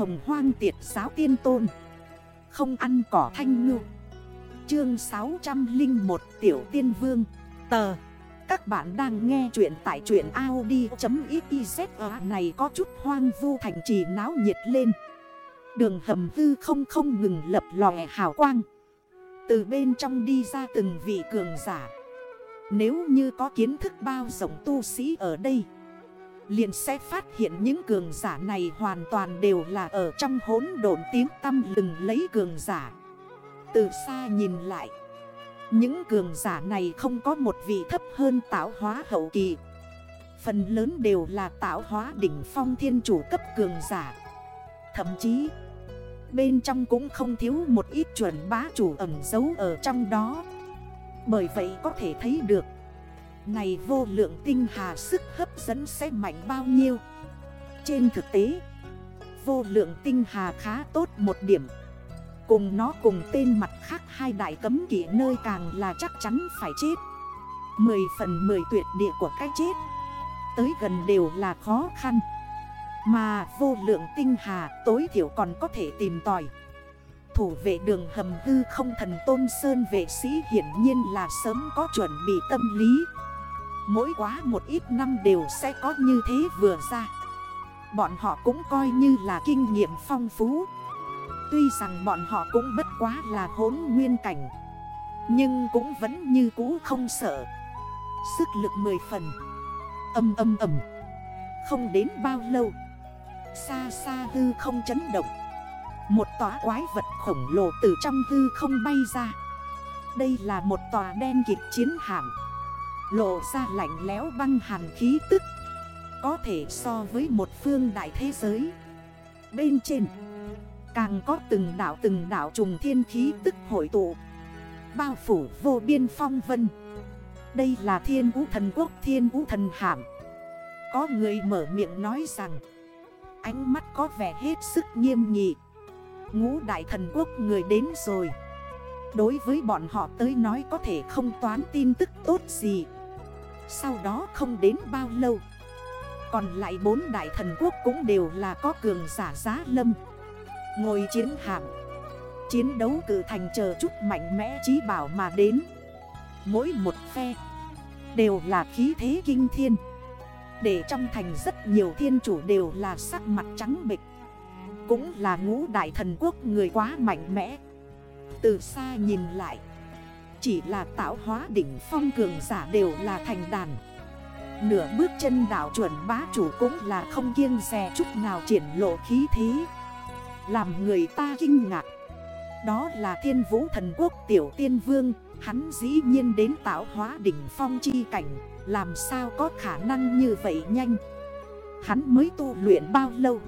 hồng hoang tiệt giáo tiên tôn. Không ăn cỏ thanh ngư. Chương 601 Tiểu Tiên Vương. Tờ. Các bạn đang nghe chuyện tại truyện Audi.xyz ờ, này có chút hoang vu thành trì náo nhiệt lên. Đường hầm hư không không ngừng lập lòe hào quang. Từ bên trong đi ra từng vị cường giả. Nếu như có kiến thức bao rộng tu sĩ ở đây liền sẽ phát hiện những cường giả này hoàn toàn đều là ở trong hốn độn tiếng tâm lừng lấy cường giả. Từ xa nhìn lại, những cường giả này không có một vị thấp hơn tạo hóa hậu kỳ. Phần lớn đều là tạo hóa đỉnh phong thiên chủ cấp cường giả. Thậm chí, bên trong cũng không thiếu một ít chuẩn bá chủ ẩn giấu ở trong đó. Bởi vậy có thể thấy được này vô lượng tinh hà sức hấp dẫn sẽ mạnh bao nhiêu? Trên thực tế, Vô lượng tinh hà khá tốt một điểm. Cùng nó cùng tên mặt khác hai đại cấm kỵ nơi càng là chắc chắn phải chết. Mười phần mười tuyệt địa của cái chết, Tới gần đều là khó khăn. Mà vô lượng tinh hà tối thiểu còn có thể tìm tòi. Thủ vệ đường hầm hư không thần tôn sơn vệ sĩ hiển nhiên là sớm có chuẩn bị tâm lý. Mỗi quá một ít năm đều sẽ có như thế vừa ra. Bọn họ cũng coi như là kinh nghiệm phong phú. Tuy rằng bọn họ cũng bất quá là hốn nguyên cảnh, Nhưng cũng vẫn như cũ không sợ. Sức lực mười phần, Âm âm ầm, Không đến bao lâu, Xa xa hư không chấn động. Một tòa quái vật khổng lồ từ trong hư không bay ra. Đây là một tòa đen kịch chiến hạm. Lộ ra lạnh lẽo băng hàn khí tức. Có thể so với một phương đại thế giới. Bên trên, Càng có từng đảo từng đảo trùng thiên khí tức hội tụ. Bao phủ vô biên phong vân. Đây là thiên vũ thần quốc, thiên vũ thần hàm Có người mở miệng nói rằng, Ánh mắt có vẻ hết sức nghiêm nghị. Ngũ đại thần quốc người đến rồi. Đối với bọn họ tới nói có thể không toán tin tức tốt gì sau đó không đến bao lâu. Còn lại bốn đại thần quốc cũng đều là có cường giả giá lâm. Ngồi chiến hạm. Chiến đấu cử thành chờ chút mạnh mẽ trí bảo mà đến. Mỗi một phe Đều là khí thế kinh thiên. Để trong thành rất nhiều thiên chủ đều là sắc mặt trắng bịch Cũng là ngũ đại thần quốc người quá mạnh mẽ. Từ xa nhìn lại chỉ là tạo hóa đỉnh phong cường giả đều là thành đàn. Nửa bước chân đảo chuẩn bá chủ cũng là không kiêng rè chút nào triển lộ khí thế. Làm người ta kinh ngạc. Đó là thiên vũ thần quốc tiểu tiên vương, Hắn dĩ nhiên đến tạo hóa đỉnh phong chi cảnh, Làm sao có khả năng như vậy nhanh? Hắn mới tu luyện bao lâu?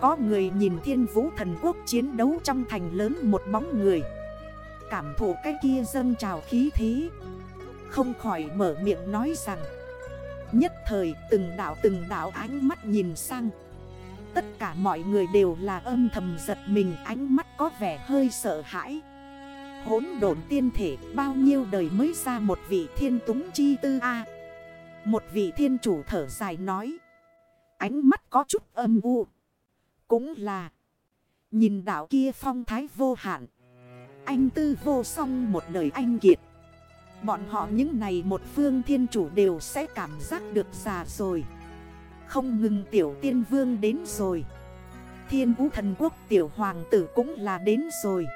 Có người nhìn thiên vũ thần quốc chiến đấu trong thành lớn một bóng người. Cảm thụ cái kia dâng trào khí thế. Không khỏi mở miệng nói rằng, Nhất thời từng đảo từng đảo ánh mắt nhìn sang. Tất cả mọi người đều là âm thầm giật mình, ánh mắt có vẻ hơi sợ hãi. Hốn độn tiên thể, bao nhiêu đời mới ra một vị thiên túng chi tư A? Một vị thiên chủ thở dài nói, Ánh mắt có chút âm u. Cũng là, Nhìn đảo kia phong thái vô hạn anh tư vô song một đời anh kiệt. Bọn họ những này một phương thiên chủ đều sẽ cảm giác được già rồi. Không ngừng tiểu tiên vương đến rồi. Thiên vũ thần quốc tiểu hoàng tử cũng là đến rồi.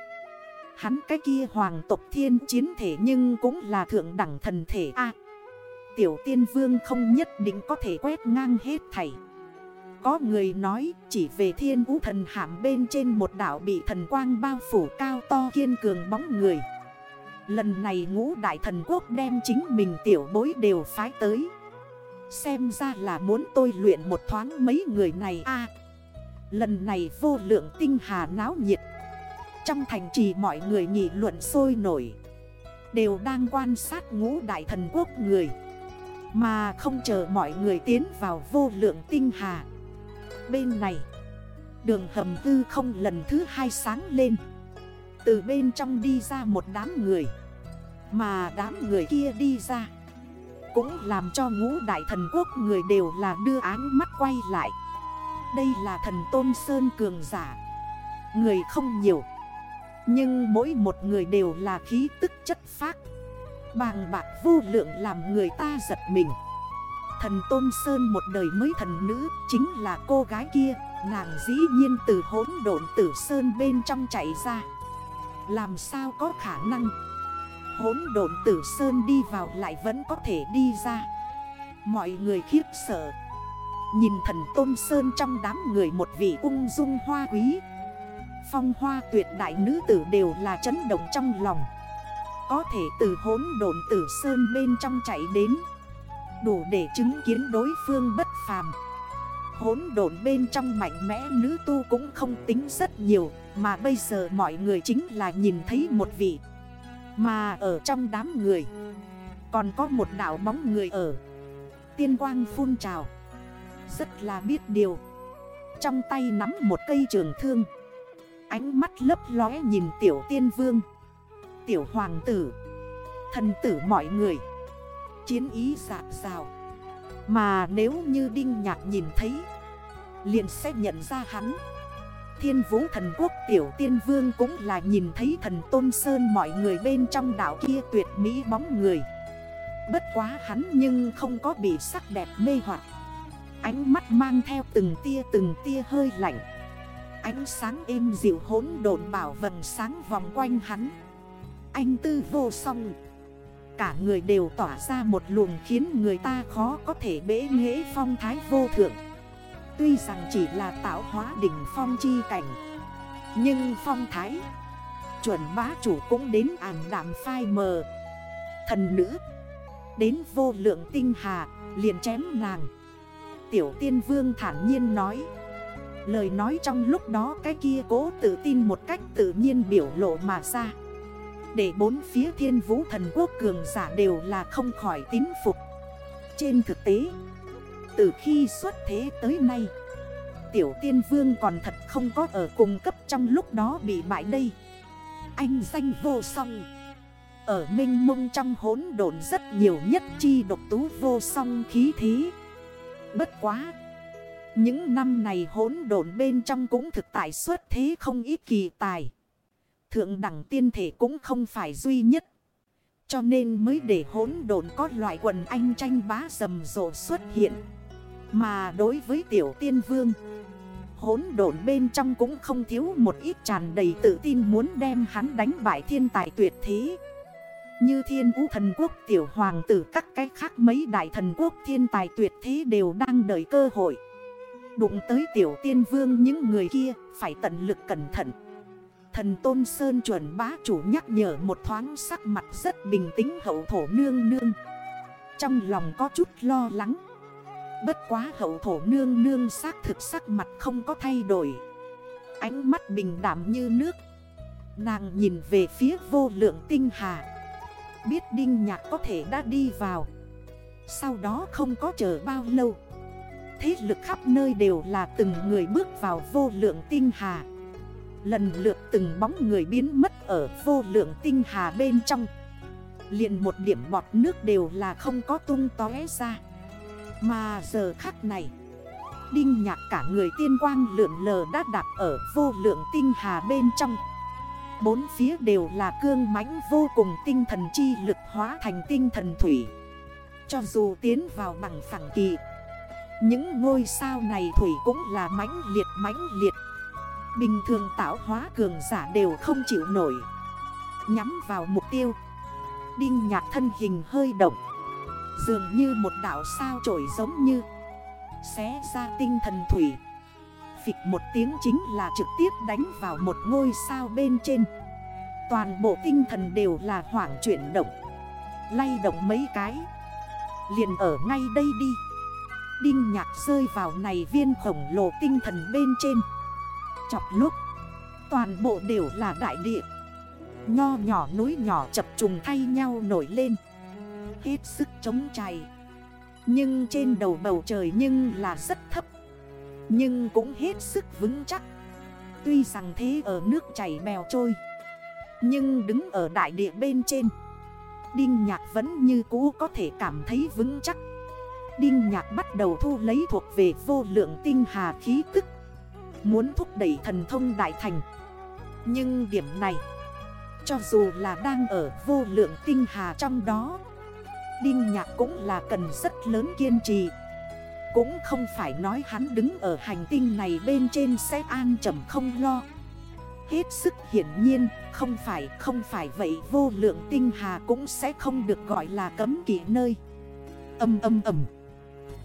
Hắn cái kia hoàng tộc thiên chiến thể nhưng cũng là thượng đẳng thần thể A. Tiểu tiên vương không nhất định có thể quét ngang hết thảy có người nói, chỉ về thiên vũ thần hàm bên trên một đảo bị thần quang bao phủ cao to kiên cường bóng người. Lần này ngũ đại thần quốc đem chính mình tiểu bối đều phái tới. Xem ra là muốn tôi luyện một thoáng mấy người này a Lần này vô lượng tinh hà náo nhiệt. Trong thành trì mọi người nghị luận sôi nổi. Đều đang quan sát ngũ đại thần quốc người. Mà không chờ mọi người tiến vào vô lượng tinh hà Bên này. Đường hầm tư không lần thứ hai sáng lên. Từ bên trong đi ra một đám người. Mà đám người kia đi ra. Cũng làm cho ngũ đại thần quốc người đều là đưa ánh mắt quay lại. Đây là thần Tôn Sơn cường giả. Người không nhiều. Nhưng mỗi một người đều là khí tức chất phác. Bàng bạc vô lượng làm người ta giật mình. Thần Tôn Sơn một đời mới thần nữ, Chính là cô gái kia. Nàng dĩ nhiên từ hỗn độn tử Sơn bên trong chạy ra. Làm sao có khả năng? Hỗn độn tử Sơn đi vào lại vẫn có thể đi ra. Mọi người khiếp sợ. Nhìn thần Tôn Sơn trong đám người một vị ung dung hoa quý. Phong hoa tuyệt đại nữ tử đều là chấn động trong lòng. Có thể từ hốn độn tử Sơn bên trong chạy đến. Đủ để chứng kiến đối phương bất phàm. Hốn độn bên trong mạnh mẽ nữ tu cũng không tính rất nhiều, Mà bây giờ mọi người chính là nhìn thấy một vị. Mà ở trong đám người, Còn có một đảo bóng người ở. Tiên quang phun trào. Rất là biết điều. Trong tay nắm một cây trường thương. Ánh mắt lấp lóe nhìn tiểu tiên vương. Tiểu hoàng tử. Thần tử mọi người. Chiến ý dạt rào Mà nếu như Đinh Nhạc nhìn thấy, liền sẽ nhận ra hắn. Thiên vũ thần quốc tiểu tiên vương cũng là nhìn thấy thần tôn sơn mọi người bên trong đảo kia tuyệt mỹ bóng người. Bất quá hắn nhưng không có bị sắc đẹp mê hoặc. Ánh mắt mang theo từng tia từng tia hơi lạnh. Ánh sáng êm dịu hốn độn bảo vần sáng vòng quanh hắn. Anh tư vô song Cả người đều tỏa ra một luồng khiến người ta khó có thể bế nghệ phong thái vô thượng. Tuy rằng chỉ là tạo hóa đỉnh phong chi cảnh, Nhưng phong thái, Chuẩn bá chủ cũng đến ảm đạm phai mờ. Thần nữ, Đến vô lượng tinh hà, liền chém nàng. Tiểu tiên vương thản nhiên nói, Lời nói trong lúc đó cái kia cố tự tin một cách tự nhiên biểu lộ mà ra. Để bốn phía thiên vũ thần quốc cường giả đều là không khỏi tín phục. Trên thực tế, Từ khi xuất thế tới nay, Tiểu tiên vương còn thật không có ở cùng cấp trong lúc đó bị bại đây. Anh danh vô song. Ở minh mông trong hốn độn rất nhiều nhất chi độc tú vô song khí thí. Bất quá, Những năm này hốn độn bên trong cũng thực tại xuất thế không ít kỳ tài. Thượng đẳng tiên thể cũng không phải duy nhất. Cho nên mới để hốn độn có loại quần anh tranh bá rầm rộ xuất hiện. Mà đối với tiểu tiên vương Hốn độn bên trong cũng không thiếu một ít tràn đầy tự tin muốn đem hắn đánh bại thiên tài tuyệt thế. Như thiên vũ thần quốc, tiểu hoàng tử, các cái khác mấy đại thần quốc, thiên tài tuyệt thế đều đang đợi cơ hội. Đụng tới tiểu tiên vương những người kia, phải tận lực cẩn thận. Thần Tôn Sơn chuẩn bá chủ nhắc nhở một thoáng sắc mặt rất bình tĩnh hậu thổ nương nương. Trong lòng có chút lo lắng. Bất quá hậu thổ nương nương xác thực sắc mặt không có thay đổi. Ánh mắt bình đảm như nước. Nàng nhìn về phía vô lượng tinh hà. Biết đinh nhạc có thể đã đi vào. Sau đó không có chờ bao lâu. Thế lực khắp nơi đều là từng người bước vào vô lượng tinh hà. Lần lượt từng bóng người biến mất ở vô lượng tinh hà bên trong. Liền một điểm bọt nước đều là không có tung tóe ra. Mà giờ khắc này, Đinh nhạc cả người tiên quang lượn lờ đã đạp ở vô lượng tinh hà bên trong. Bốn phía đều là cương mãnh vô cùng tinh thần chi lực hóa thành tinh thần thủy. Cho dù tiến vào bằng phẳng kỳ, Những ngôi sao này thủy cũng là mãnh liệt mãnh liệt. Bình thường tạo hóa cường giả đều không chịu nổi. Nhắm vào mục tiêu. Đinh nhạc thân hình hơi động. Dường như một đảo sao trổi giống như. Xé ra tinh thần thủy. Phịch một tiếng chính là trực tiếp đánh vào một ngôi sao bên trên. Toàn bộ tinh thần đều là hoảng chuyển động. Lay động mấy cái. Liền ở ngay đây đi. Đinh nhạc rơi vào này viên khổng lồ tinh thần bên trên. Chọc lúc. Toàn bộ đều là đại địa. Nho nhỏ núi nhỏ chập trùng thay nhau nổi lên. Hết sức chống chày Nhưng trên đầu bầu trời nhưng là rất thấp. Nhưng cũng hết sức vững chắc. Tuy rằng thế ở nước chảy bèo trôi. Nhưng đứng ở đại địa bên trên. Đinh nhạc vẫn như cũ có thể cảm thấy vững chắc. Đinh nhạc bắt đầu thu lấy thuộc về vô lượng tinh hà khí tức. Muốn thúc đẩy thần thông đại thành. Nhưng điểm này, Cho dù là đang ở vô lượng tinh hà trong đó, Đinh nhạc cũng là cần rất lớn kiên trì. Cũng không phải nói hắn đứng ở hành tinh này bên trên sẽ an trầm không lo. Hết sức hiển nhiên, không phải không phải vậy, vô lượng tinh hà cũng sẽ không được gọi là cấm kỵ nơi. Âm âm âm.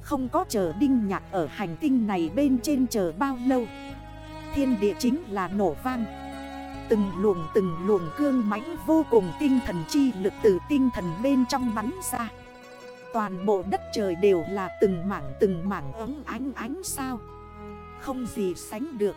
Không có chờ đinh nhạc ở hành tinh này bên trên chờ bao lâu. Thiên địa chính là nổ vang. Từng luồng từng luồng cương mãnh vô cùng tinh thần chi lực từ tinh thần bên trong bắn ra. Toàn bộ đất trời đều là từng mảng từng mảng ấm ánh ánh sao. Không gì sánh được.